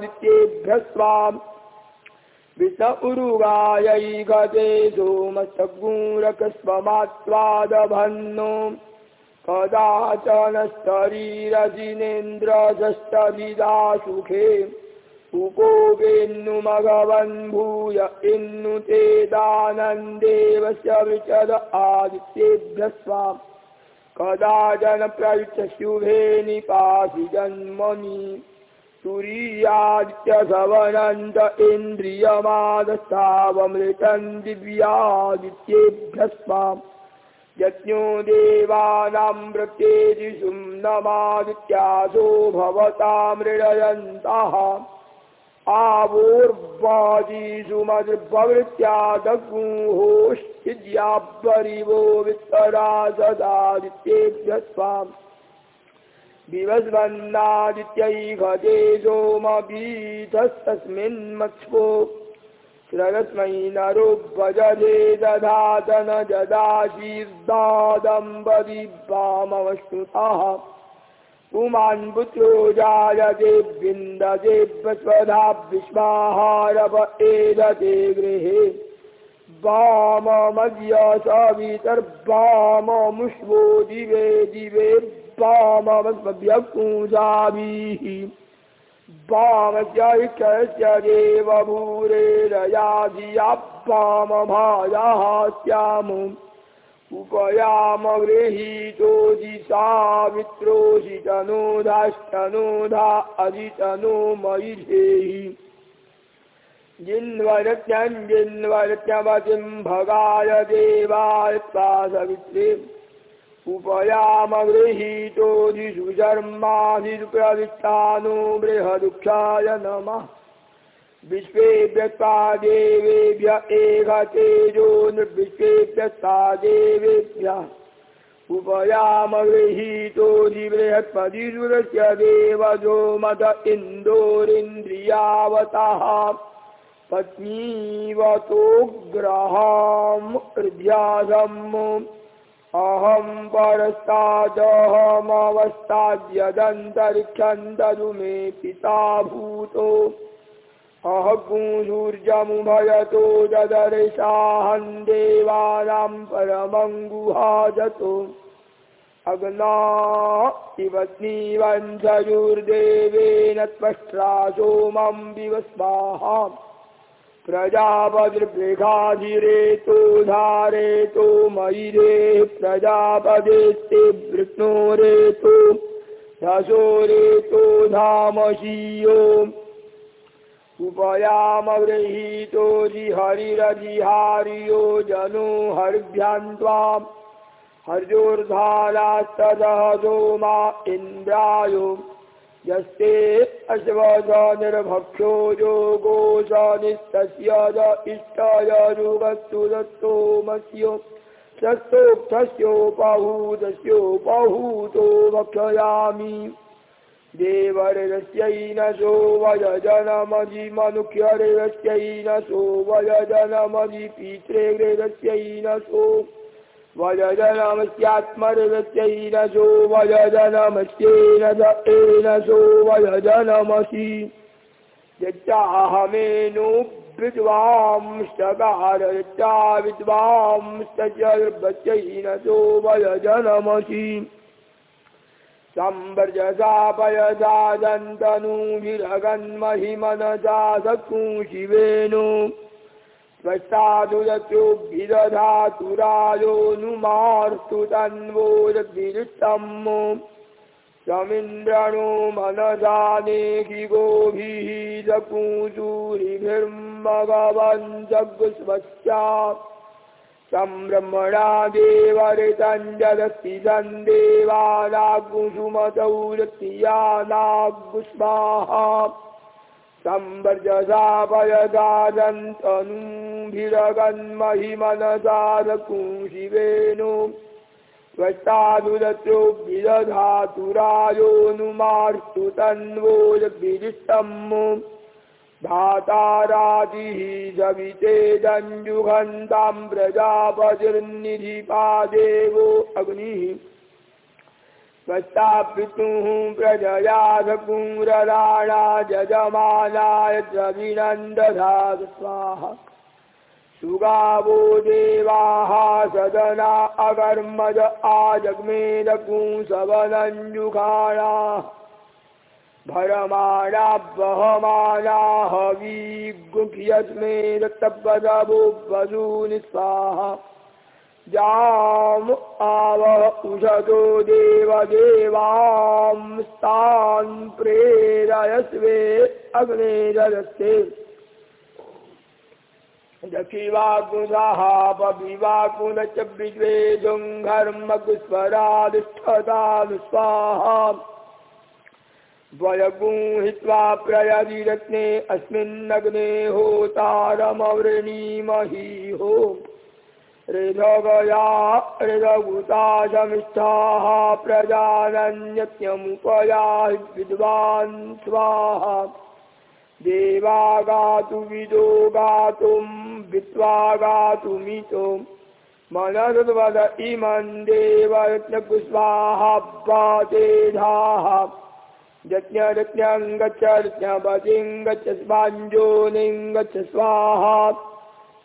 आदित्येभ्यः स्वाम् विष उरुगायै गते सोमसगूरकस्वमात्वादभन्नो कदाचनस्तरीरजिनेन्द्रजस्तविदा सुखे उपोवेन्नुमघवन् भूय इन्नु चेदानन्देवस्य विचद आदित्येभ्यः स्वाम् कदा जनप्रयुच्छुभे निपासि जन्मनि तुरीयाच्चवनन्द इन्द्रियमादस्तावमृतं दिव्यादित्येभ्य यज्ञो देवानां वृत्तेदिषुं नमादित्यासो भवतामृडयन्तः आवोर्वाजीषुमदृभवृत्यादगुहोश्चिद्यापरिवो वित्तरा सदादित्येभ्य स्वाम् विवस्वन्नादित्यैघते सोमपीठस्तस्मिन्मक्ष्वो श्ररस्मै नरो भजते दधातन जदाशीर्दादम्बरि वामवस्तुतः। पुमान् पुत्रो जायते विन्दते स्वधा विश्वाहारव एदते गृहे। वाममद्य सवितर्वाममुष्वो दिवे दिवे वामवद्यपूजाभिः वामजैकैत्यदेव भूरेरया धिया वामभायाः स्यामुम् उपयामगृहीतो जिसामित्रोषितनोधाष्टनोधा अधितनो अजितनो धेहि जिन्वरत्यं जिन्वरत्यवतिं भगाय देवाय सा सवित्रीम् उपयामगृहीतो दिशुजर्माधिरुपवित्तानो बृहदुक्षाय नमः। विश्वेभ्यस्ता देवेभ्य एघ तेजो निर्विश्वेभ्यस्ता देवेभ्य। उपयामगृहीतो बृहत्पदिसुरस्य देवजो मद इन्दोरिन्द्रियावतः। पत्नीवतोग्रहाम् हृद्यासम्। अहं परस्तादहमवस्ताद्यदन्तरिक्षं ददु मे पिता भूतो अहगुसूर्यमुभयतो ददर्शाहं देवानां परमं गुहाजतो। अग्ना इवस्नीवंशयुर्देवेन त्वष्ट्रा सोमं विवस्वाहाम् प्रजापतिर्बृघाधिरेतो धारेतो मयिरे प्रजापदेस्ते वृष्णोरेतो दशोरेतो धामशीयो उपयामगृहीतो जिहरिरजिहार्यो जनो हर्भ्यां त्वां हर्योर्धारास्तदः सोमा इन्द्रायो यस्ते अश्वनिर्भक्षो योगो निस्तस्य द इष्टय रुगस्तु दत्तोमस्य शस्तोक्तस्योपहूतस्योपहूतो भक्षयामि देवर्यस्यैनसो वयजनमधिमनुख्यर्यस्यैनसो वयजनमधि पितृगृहस्यैनसो वयजनमस्यात्मर्गत्यैनसो वयजनमस्येन द एनसो वयजनमसि यच्चाहमेनो विद्वांश्चकार यच्चा विद्वांश्चर्वत्यैनसो वयजनमसि संवर्जसा पयसा दन्तनूभिरगन्महिमनसा सकुशिवेनो त्वष्टादुरत्युभिदधातुरायोनुमार्तु तन्वोरद्विरुत्तम् समिन्द्रणो मनसानेहि गोभिः सपूचूरिभिर्मघवञ्जग्स्वस्या सम्ब्रह्मणा देवऋतञ्जदस्ति सन्देवानाग्कुसुमतौरतियानाग्स्वाहा संवर्जसा पयदादन्तनूभिरगन्महिमनसारकुशिवेनो त्वष्टादुरत्योभिदधातुरायोनुमार्तु तन्वोर्भिरिष्टम् धातारादिः सवितेदञ्जुघन्तां प्रजापतिर्निधिपादेवो अग्निः स्वस्तापितुः प्रजयाधपुरराणा जजमानाय द्रविनन्दधातु स्वाहा। सुगावो देवाः सदना अकर्मज आजग्मेदपुंसवनञ्जुघाणाः भरमाणा वहमाना हवीगुह्यस्मेदत्तपदवो वसूनि स्वाहा जाम आवह उषतो देवदेवांस्तान् प्रेरयस्वे अग्ने ददस्ते दक्षिवाकुनः पविवाकुनश्च विद्वे जुङ्घर्मकुस्वराधिष्ठतानु स्वाहा द्वयगुंहित्वा प्रयदिरत्ने अस्मिन्नग्ने होतारमवृणीमहि हो ऋधगया ऋधभूता समिष्ठाः प्रजानन्यत्यमुपया विद्वान् स्वाहा देवा गातु विदो गातुं वित्वा गातुमितो मनर्वद इमं देवरत्नपुष्पाः पातेधाः। यज्ञरत्न्यं गच्छ रत्नपतिं गच्छ स्वाञ्जोनिं गच्छ स्वाहा।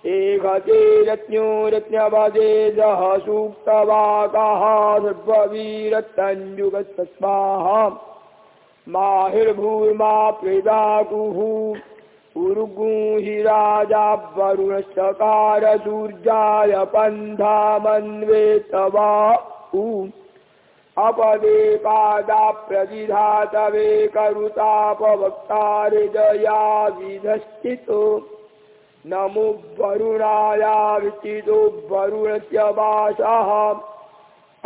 एकते रत्न्यो रत्नपदेजः सूक्तवाकाः सर्ववीरत्तञ्जुगच्छ स्वाहा माहिर्भूर्मा प्रेदाकुः उर्गुहि राजा वरुणश्चकारसूर्याय पन्थामन्वेतवा उ। अपदे पादा प्रदिधातवे करुतापवक्तारिदया विधश्चितो नमो वरुणाया विचितो वरुणस्य वासः।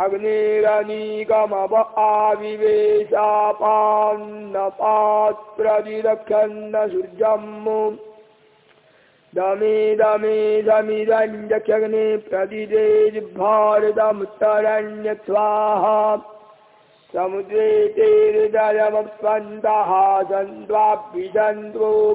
अग्नेरनीकमव आविवेशापान्नपात्रविरक्षन्न सूर्यम् दमे दमे दमिदञ्जक्षग्ने प्रदिदे जिह्वारदमुत्तरण्यस्वाहा। समुद्रे ते हृदयमस्वन्तः सन्त्वाभिजन्त्वो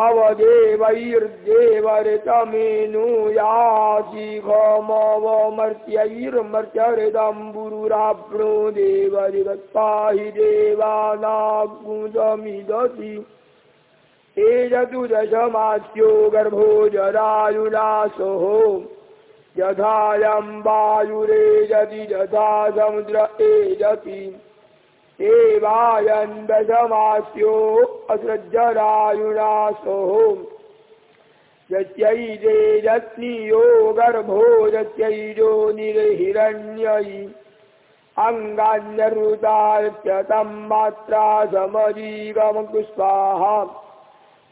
अवदेवैर्देवरितमेनुयाचिघमवमर्त्यैर्मर्त्यहृदम्बुरुराप्नो देवरिवत्पाहि देवानागुदमिदति एजतु दशमास्यो गर्भो जरायुनासोः यथायं वायुरेजति यथा समुद्र एजति एवायन्दशमास्यो असृज्यरायुणासोः यत्यैजे यत्नियो गर्भो यत्यैजो निरहिरण्यै अङ्गान्यरुदात्यतं मात्रा समजीवमकुस्वाहा।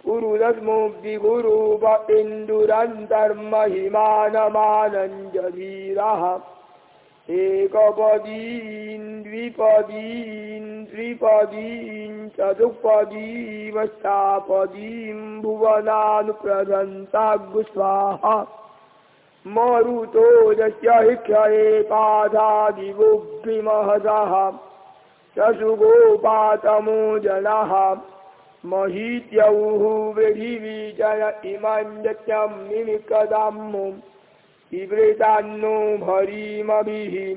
पुरुदस्मुग्धिगुरूप इन्दुरन्तर्महिमानमानञ्जधीरः एकपदीन् द्विपदीन् त्रिपदीन् चतुःपदीमष्टापदीं भुवनानुप्रदन्ताग्स्वाहा मरुतो यस्य हिक्षये पादादिवोग्निमहसः शशुगोपातमो जनः। महीत्यौः वृढिविजय इमं यत्यं मिमिकदाम्मुम् विवृतान्नो भरीमभिः।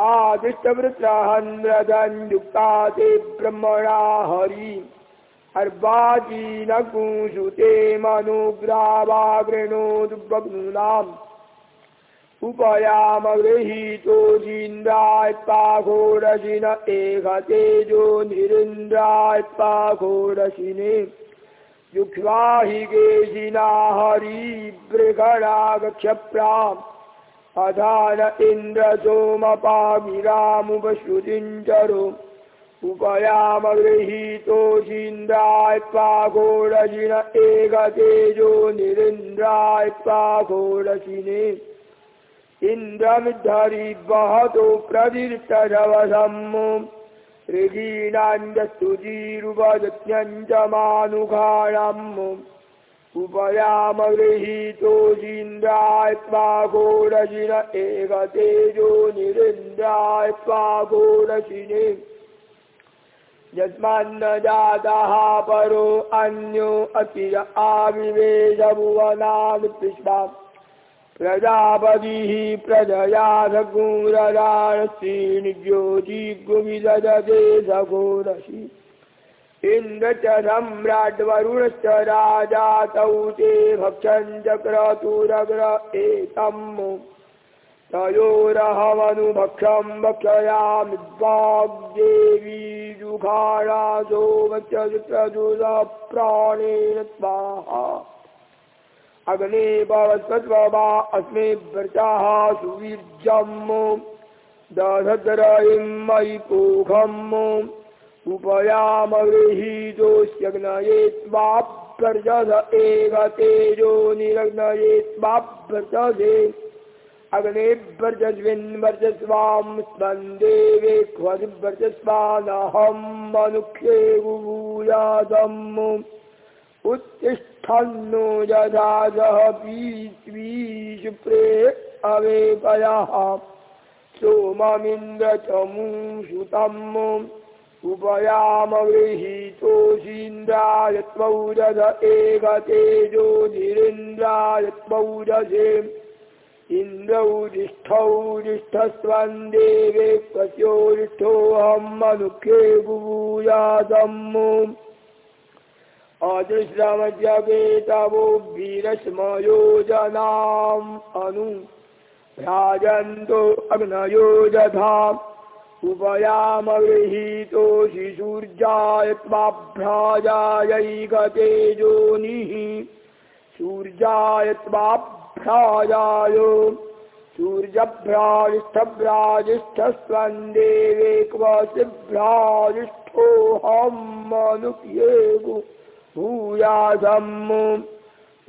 आदिष्टवृत्रहन्रदन्युक्ता ते ब्रह्मणा हरि। अर्वाचीनकुंसुते मनुग्रावागृणोद्वग्नूनाम् उपयामगृहीतोजीन्द्रायत्पाघोरशिन एकतेजो निरिन्द्रायत्पाघोरशिने युक्ष्वाहिगेशिलाहरीबृगणागक्षप्रा अधान इन्द्र उपयाम उपयामगृहीतोषीन्द्राय पाघोरजिन एकतेजो निरिन्द्राय पाघोरशिने इन्द्रमिद्धरि वहतो प्रदीर्तजवसम् ऋगीणाञ्जस्तुजीरुपजज्ञञ्च मानुघाणम् उपयामगृहीतोजीन्द्राय स्वाघोरशिन एकतेजो निरिन्द्राय स्वाघोरशिने यस्मान्न जातः परो अन्यो अति आविवेशभुवनान् विश्वाम् प्रजापतिः प्रजया सघोरराणश्रीनिज्योतिगुविदधते सघोरसि इन्द्र च सम्राड्वरुणश्च राजा तौ ते भक्षन् चक्रतुरग्र एतम्। तयोरहमनुभक्षं भक्षयामि वाग्देवी जुघाणासो भक्षजुप्रजुलप्राणेन स्वाहा। अग्ने भवत्सत्ववा अस्मे व्रताः सुवीर्यम् दधद्रयिं मयि पोघम् उपयामगृहीतोऽस्यग्नये त्वाभ्यर्जध एव तेजो निरग्नये त्वाभ्यर्जधे अग्नेभ्यर्जस्विन्वर्जस्वां स्मन्देवे क्वदिभ्यर्जस्वानहं मनुष्ये गुभूयादम् उत्तिष्ठन्नो यथा सह पीष्वीशुप्रे अवेपयः सोममिन्द्रचमूषुतम् उपयामगृहीतोषीन्द्राय त्वौरध एकतेजो निरिन्द्राय त्वौरधे इन्द्रौरिष्ठौरिष्ठस्वन् देवे क्वस्योरिष्ठोऽहं मनुखे बुभूयादम् अदृश्रमजगे तवो वीरस्मयोजनाम् अनु भ्राजन्तो अग्नयो दधा उपयामगृहीतो शिशूर्जाय त्वाभ्राजायैकतेजोनिः सूर्याय त्वाभ्राजाय। भूयासम्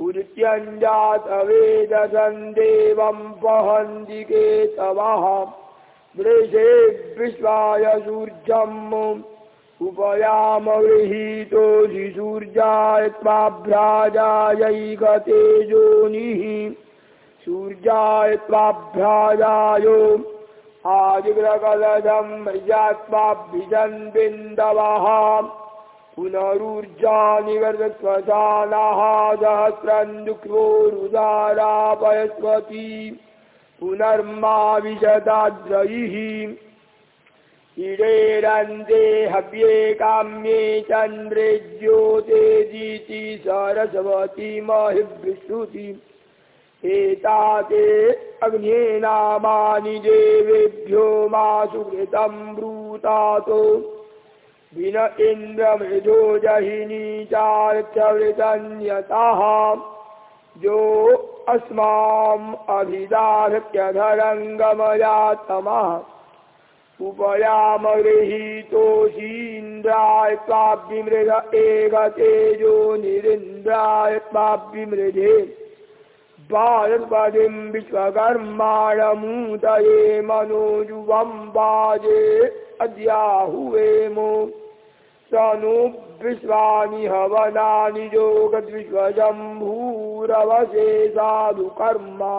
उदित्यञ्जातवेदसन् देवं वहन्ति केतवः वृषे विश्वाय सूर्यम् उपयामगृहीतो सूर्याय त्वाभ्राजायैकतेजोनिः सूर्याय त्वाभ्राजाय आदिग्रकलशं मय्यात्माभिजन् बिन्दवः पुनरुर्जानिवर्तस्वशालाः सहस्रन्दुक्रोरुदारापयस्वती पुनर्मा विशदाद्रयिः इडेरन्ते हव्ये काम्ये चन्द्रे ज्योतेजीति सरस्वती महिभृश्रुति एताते अग्ने नामानि देवेभ्यो मा सुकृतं ब्रूतातो विन इन्द्रमृजो जहिनी चार्थवृतन्यतः जो अस्माम् अभिदाहत्यधरङ्गमयातमः उपयामगृहीतोषीन्द्राय त्वाभिमृग एकतेजो निरिन्द्राय त्वाभिमृधे भारतपदिं विश्वकर्माणमूतये मनोजुवं वाजे अद्याहुवेमो सनु विश्वानि हवनानि योगद्विश्वजम्भूरवशे साधुकर्मा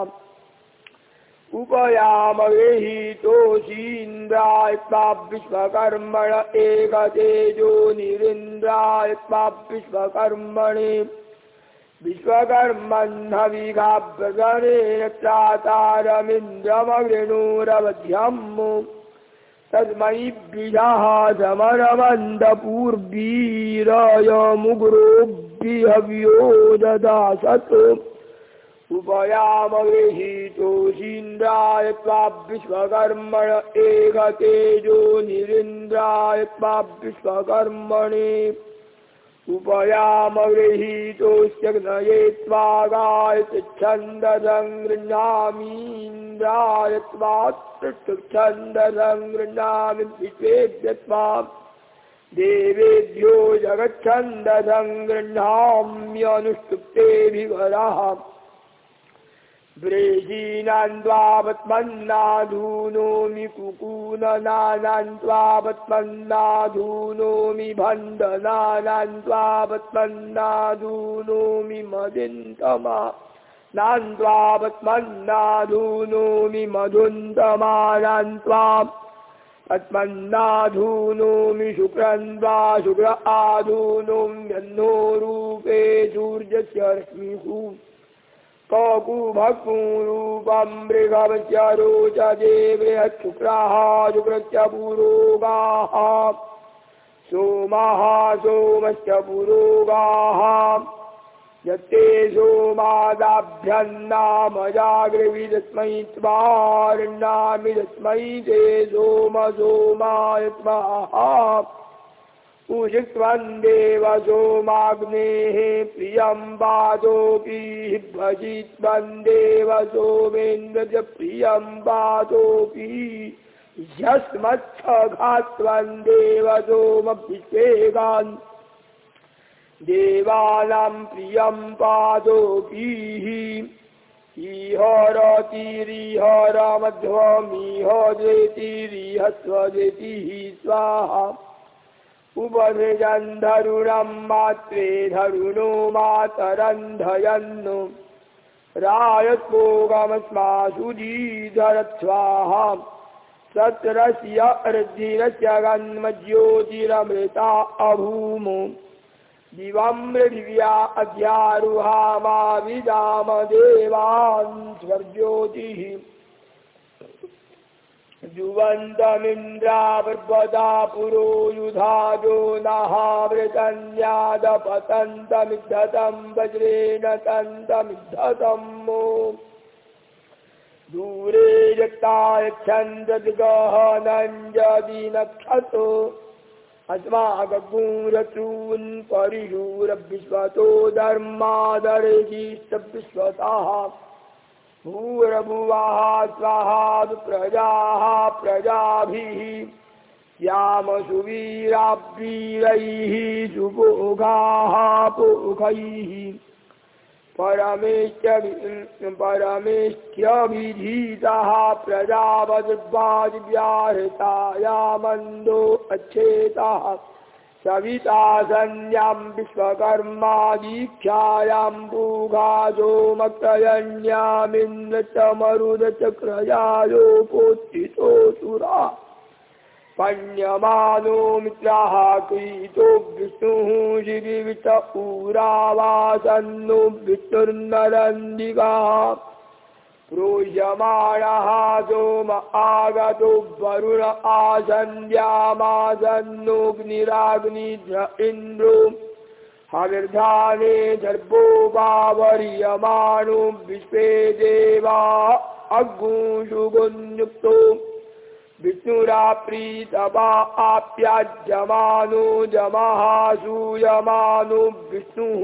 उपयामवेहि तोषीन्द्राय विश्वकर्मण एकतेजो निरिन्द्राय विश्वकर्मणे विश्वकर्मह्नविघाभ्यसनेन त्रातारमिन्द्रमवृणोरवध्यम् त्रातारमिन्द्रमगृणोरवध्यम् तस्मै द्विजः समरवन्दपूर्वीरयमुग्रोऽभ्यहव्यो ददासत् उपयामगृहीतोषीन्द्राय त्वाविश्वकर्मण एकतेजो निरिन्द्राय त्वाविश्वकर्मणे उपयामगृहीतोश्चग्नयेत्वागायच्छन्ददं गृह्णामीन्द्राय त्वात्तिच्छन्ददं गृह्णामि विश्वेभ्य त्वाम् देवेभ्यो जगच्छन्ददं गृह्णाम्यनुष्टुप्तेभिवराः व्रेजीनान्द्वापत्मन्नाधूनोमि कुकूननानान्त्वापत्मन्नाधूनोमि भण्डनानान्त्वापत्मन्नाधूनोमि मदिन्तमा नान्त्वापत्मन्नाधूनोमि मधुन्तमानान्त्वाम् पद्मन्नाधूनोमि शुक्रन्द्वा शुक्र आधूनों रूपे सूर्यस्य रश्मिः कौगुभक्मृगमचारोचे बृहत्शुक्राः पुरोगाः सोमाः सोमश्च पुरोगाः। यत्ते सोमादाभ्यन्नामजाग्रवि तस्मै ते सोम सोमाय पूजित्वन्देवजो माग्नेः प्रियं वादोऽपि भजित्वन्देवजोमेन्द्रज प्रियं वादोऽपि ह्यस्मच्छघात्वन्देवजोमभिषेगान् देवानां प्रियं पादोभिः ईहरतिरिहरमध्वमिह जेतिरिह स्वजेतिः स्वाहा। उपधृजन् मात्रे धरुणो मातरन्धयन् रायत्पोगमस्मासुधीधरत्स्वाहा सत्रस्य अर्धिरस्य गन्मज्योतिरमृता अभूम। दिवं पृथिव्या अध्यारुहामाविदामदेवान् स्वर्ज्योतिः। जुवन्तमिन्द्रावृद्वदा पुरो युधाजो नहावृतन्यादपतन्तमिद्धतं वज्रेण तन्तमिद्धतं मो दूरे यत्तायच्छन्दद्गहनञ्जदिनक्षतो अस्माकगूरचून् परिशूरविश्वतो धर्मादर्शिस्तविश्वतः भूर्भुवा स्वाहा प्रजा प्रजाभि श्याम सुवीरावीर जुभोगा पुखै परमेश्यभिधीता प्रजावद्वाज व्याहृताया मंदो अच्छेता सवितासन्यां विश्वकर्मा दीक्षायां पूघाजो मक्तयन्यामिन्द्रचमरुदचक्रयायो पोत्थितो सुरा। पण्यमानो मित्राः क्रीतो विष्णुः जिवित उरावासन्नो विष्णुर्नरन्दिकाः प्रोह्यमाणः सोम आगतो वरुण आसन्द्यामासन्नोऽग्निराग्निध्र इन्द्रो हविर्धाने दर्भो वावर्यमाणो विश्वे देवा अग्गुषुगुन्युक्तो विष्णुराप्रीतवा आप्याज्यमानो जमः सूयमानो विष्णुः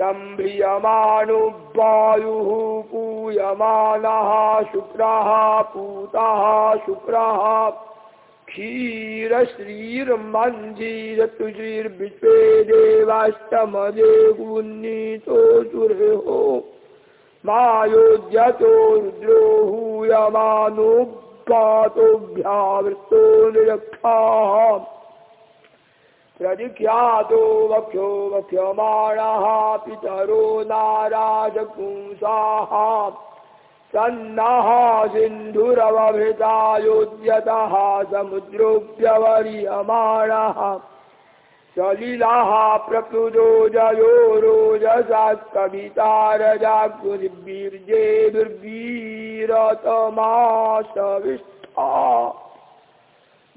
सम्भ्रियमाणो वायुः पूयमानः शुक्रः पूतः शुक्रः। क्षीरश्रीर्मञ्जीरतुश्रीर्विश्वे देवाष्टमदेगुन्नीतो सुरेहो मायोज्यतो रुद्रो हूयमानो पातोऽभ्यावृतो निरक्षाः प्रदिख्यातो वक्ष्यो वक्ष्यमाणः पितरो नाराजपुंसाः सन्नः सिन्धुरवभृतायोद्यतः समुद्रोऽप्यवर्यमाणः सलिलः प्रकृजो जयो रोजसा कविता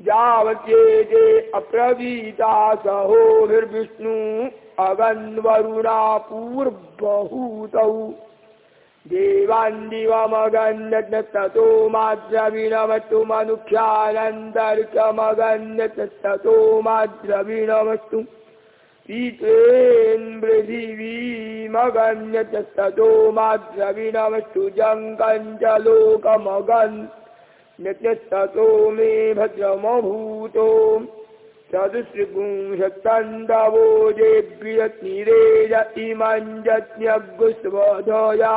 यावत्येते अप्रवीता सहोभिर्विष्णु अगन्वरुणा पूर्वहूतौ देवान्दिवमगन्यततो माद्रविणमस्तु मनुष्यानन्तर्कमगन्यततो माद्रविणमस्तु पीतेन्द्रधिवीमगन्यततो माद्रविणमस्तु जङ्गञ्जलोकमगन् नित्यस्ततो मे भद्रमभूतो चतुस्त्रिपुंशत्तन्दवोजेभ्यतिरेज इमञ्जज्ञगुस्वधया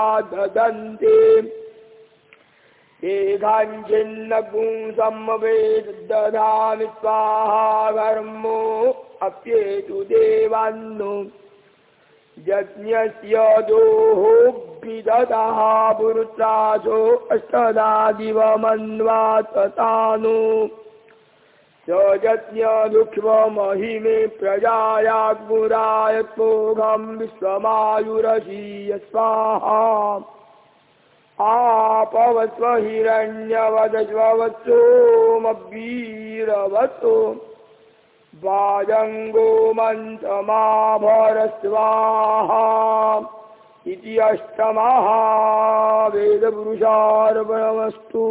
एघाञ्चिन्नपुंसमवेदधामि स्वाहा कर्मो अप्येतु देवान्नो यज्ञस्य दोः विदतः पुरुत्रासो अष्टदादिवमन्वाततानु स यज्ञदुक्ष्महिमे प्रजायाग्मुराय त्वोघं विश्वमायुरशीय स्वाहा आपवस्व हिरण्यवदस्वत्सोमवीरवत्सो वाजङ्गो मन्त्रमाभरस्वाहा इति अष्टमः वेदपुरुषार्पणमस्तु